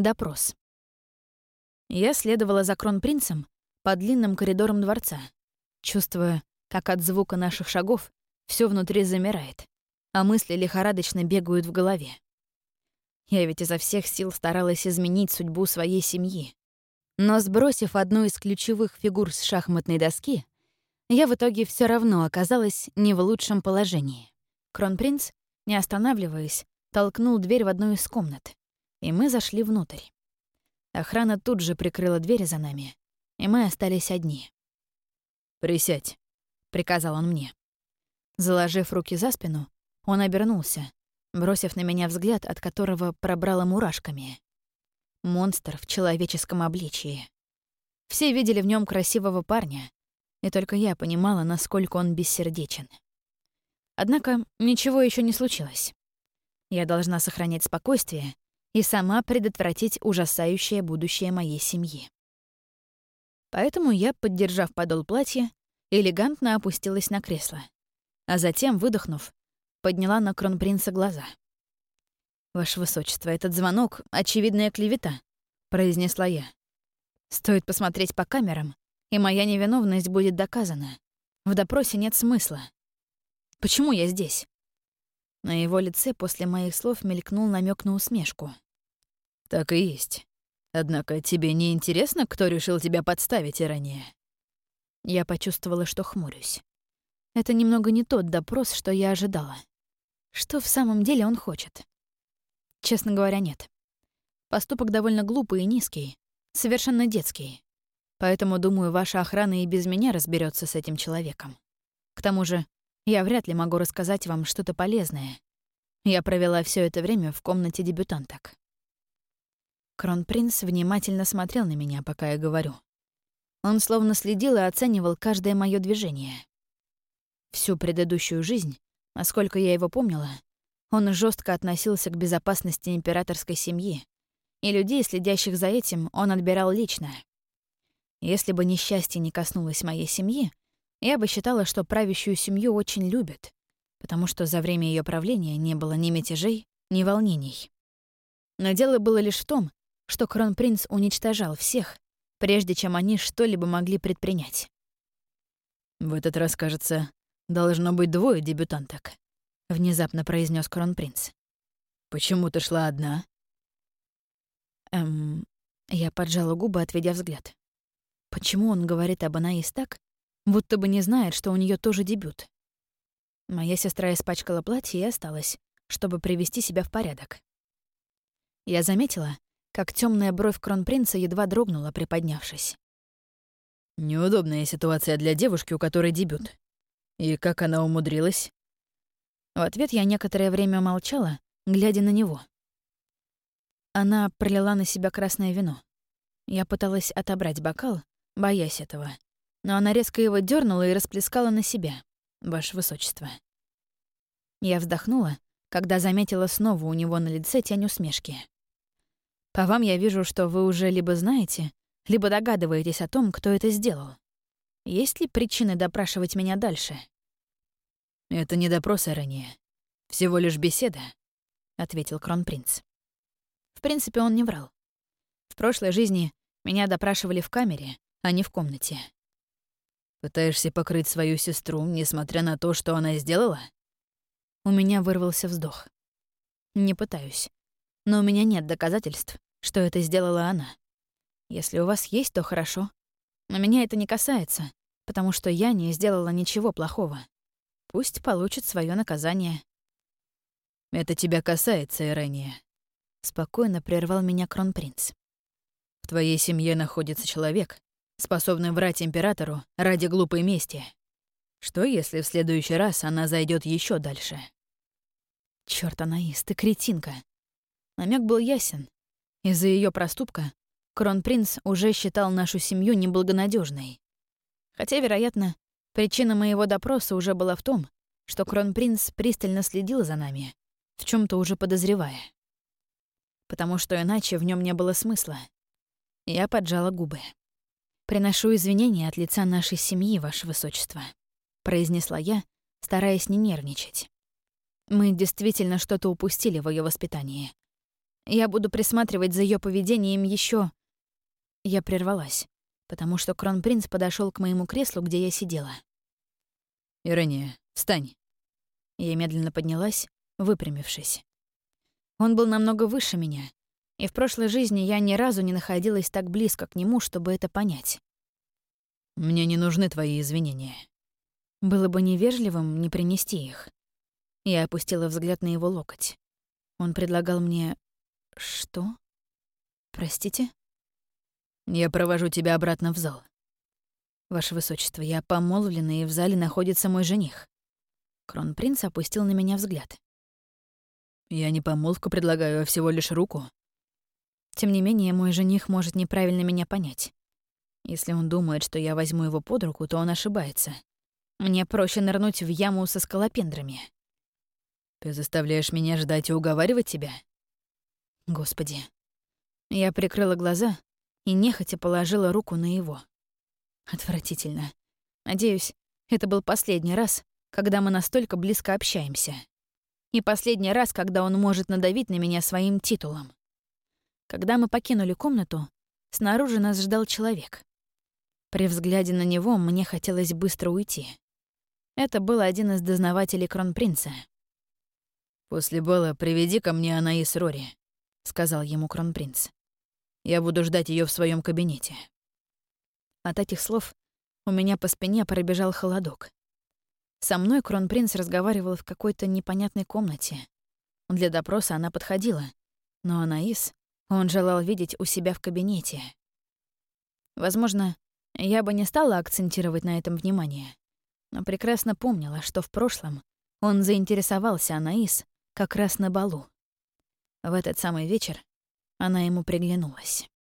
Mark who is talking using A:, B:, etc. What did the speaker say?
A: Допрос. Я следовала за кронпринцем по длинным коридорам дворца, чувствуя, как от звука наших шагов все внутри замирает, а мысли лихорадочно бегают в голове. Я ведь изо всех сил старалась изменить судьбу своей семьи. Но сбросив одну из ключевых фигур с шахматной доски, я в итоге все равно оказалась не в лучшем положении. Кронпринц, не останавливаясь, толкнул дверь в одну из комнат, и мы зашли внутрь. Охрана тут же прикрыла двери за нами, и мы остались одни.
B: «Присядь», — приказал он мне.
A: Заложив руки за спину, он обернулся, бросив на меня взгляд, от которого пробрало мурашками. Монстр в человеческом обличии. Все видели в нем красивого парня, и только я понимала, насколько он бессердечен. Однако ничего еще не случилось. Я должна сохранять спокойствие и сама предотвратить ужасающее будущее моей семьи. Поэтому я, поддержав подол платья, элегантно опустилась на кресло, а затем, выдохнув, подняла на кронпринца глаза. «Ваше Высочество, этот звонок — очевидная клевета», — произнесла я. «Стоит посмотреть по камерам, и моя невиновность будет доказана. В допросе нет смысла. Почему я здесь?» На его лице после моих слов мелькнул намек на усмешку.
B: «Так и есть. Однако тебе не интересно, кто решил тебя подставить ранее?»
A: Я почувствовала, что хмурюсь. Это немного не тот допрос, что я ожидала. Что в самом деле он хочет? Честно говоря, нет. Поступок довольно глупый и низкий, совершенно детский. Поэтому, думаю, ваша охрана и без меня разберется с этим человеком. К тому же, я вряд ли могу рассказать вам что-то полезное. Я провела все это время в комнате дебютанток. Кронпринц внимательно смотрел на меня, пока я говорю. Он словно следил и оценивал каждое мое движение. Всю предыдущую жизнь, насколько я его помнила, он жестко относился к безопасности императорской семьи, и людей, следящих за этим, он отбирал лично. Если бы несчастье не коснулось моей семьи, я бы считала, что правящую семью очень любят, потому что за время ее правления не было ни мятежей, ни волнений. Но дело было лишь в том, что кронпринц уничтожал всех, прежде чем они что-либо могли предпринять.
B: «В этот раз, кажется, должно быть двое дебютанток», — внезапно произнес кронпринц. «Почему ты шла одна?»
A: Эм... Я поджала губы, отведя взгляд. Почему он говорит об Анаис так, будто бы не знает, что у нее тоже дебют? Моя сестра испачкала платье и осталась, чтобы привести себя в порядок. Я заметила, как темная бровь кронпринца едва дрогнула, приподнявшись.
B: Неудобная ситуация для девушки, у которой дебют. И как она умудрилась?
A: В ответ я некоторое время молчала, глядя на него. Она пролила на себя красное вино. Я пыталась отобрать бокал, боясь этого. Но она резко его дернула и расплескала на себя, ваше высочество. Я вздохнула, когда заметила снова у него на лице тень усмешки. По вам я вижу, что вы уже либо знаете, либо догадываетесь о том, кто это сделал. Есть ли причины допрашивать меня дальше?
B: Это не допрос, ранее. Всего лишь беседа, ответил кронпринц.
A: В принципе, он не врал. В прошлой жизни меня допрашивали в камере, а не в комнате.
B: Пытаешься покрыть свою сестру, несмотря на то, что она сделала?
A: У меня вырвался вздох. Не пытаюсь. Но у меня нет доказательств, что это сделала она. Если у вас есть, то хорошо. Но меня это не касается, потому что я не сделала ничего плохого. Пусть получит свое наказание.
B: «Это тебя касается, Ирения», — спокойно прервал меня кронпринц. «В твоей семье находится человек, способный врать императору ради глупой мести. Что, если в следующий раз она зайдет еще дальше?»
A: Чёрт, Анаис, ты кретинка. Намек был ясен. Из-за ее проступка кронпринц уже считал нашу семью неблагонадежной. Хотя, вероятно, причина моего допроса уже была в том, что кронпринц пристально следил за нами, в чем то уже подозревая. Потому что иначе в нем не было смысла. Я поджала губы. «Приношу извинения от лица нашей семьи, Ваше Высочество», — произнесла я, стараясь не нервничать. Мы действительно что-то упустили в ее воспитании. Я буду присматривать за ее поведением еще. Я прервалась, потому что кронпринц подошел к моему креслу, где я сидела.
B: «Ирэния, встань!»
A: Я медленно поднялась, выпрямившись. Он был намного выше меня, и в прошлой жизни я ни разу не находилась так близко к нему, чтобы это понять.
B: «Мне не нужны твои извинения».
A: Было бы невежливым не принести их. Я опустила взгляд на его локоть. Он предлагал мне... Что? Простите?
B: Я провожу тебя обратно в зал.
A: Ваше Высочество, я помолвлена, и в зале находится мой жених. Кронпринц опустил на меня взгляд.
B: Я не помолвку предлагаю, а всего лишь руку.
A: Тем не менее, мой жених может неправильно меня понять. Если он думает, что я возьму его под руку, то он ошибается. Мне проще нырнуть в яму со скалопендрами.
B: Ты заставляешь меня ждать и уговаривать тебя?
A: Господи. Я прикрыла глаза и нехотя положила руку на его. Отвратительно. Надеюсь, это был последний раз, когда мы настолько близко общаемся. И последний раз, когда он может надавить на меня своим титулом. Когда мы покинули комнату, снаружи нас ждал человек. При взгляде на него мне хотелось быстро уйти. Это был один из дознавателей Кронпринца.
B: «После бала приведи ко мне Анаис Рори», — сказал ему Кронпринц. «Я буду ждать ее в своем кабинете».
A: От этих слов у меня по спине пробежал холодок. Со мной кронпринц разговаривал в какой-то непонятной комнате. Для допроса она подходила, но Анаис он желал видеть у себя в кабинете. Возможно, я бы не стала акцентировать на этом внимание, но прекрасно помнила, что в прошлом он заинтересовался Анаис как раз на балу. В этот самый вечер она ему приглянулась.